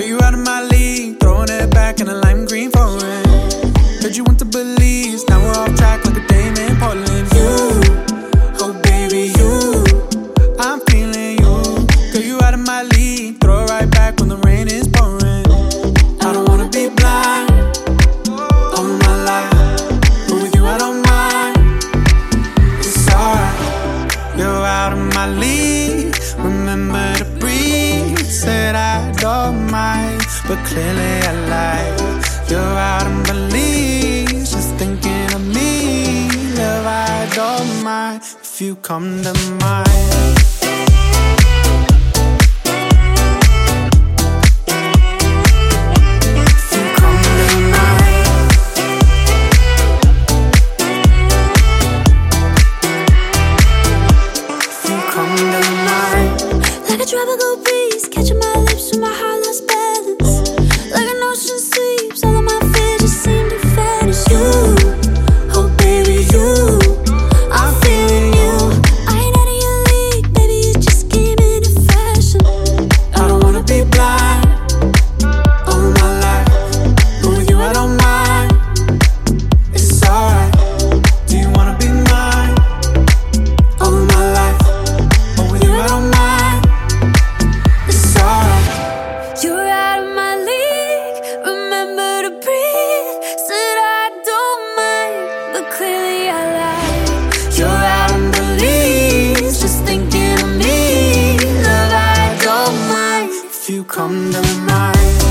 Girl, you out of my league, throwing it back in a lime green foreign. Heard you went to Belize, now we're off track like a dame in Portland. You, oh baby, you, I'm feeling you. Girl, you out of my league, throw it right back when the rain is pouring. I don't wanna be blind. You're Out of my league but clearly I lied. You're out of my league, just thinking of me. Love, I don't mind if you come to mind. Like a tropical breeze feeling nice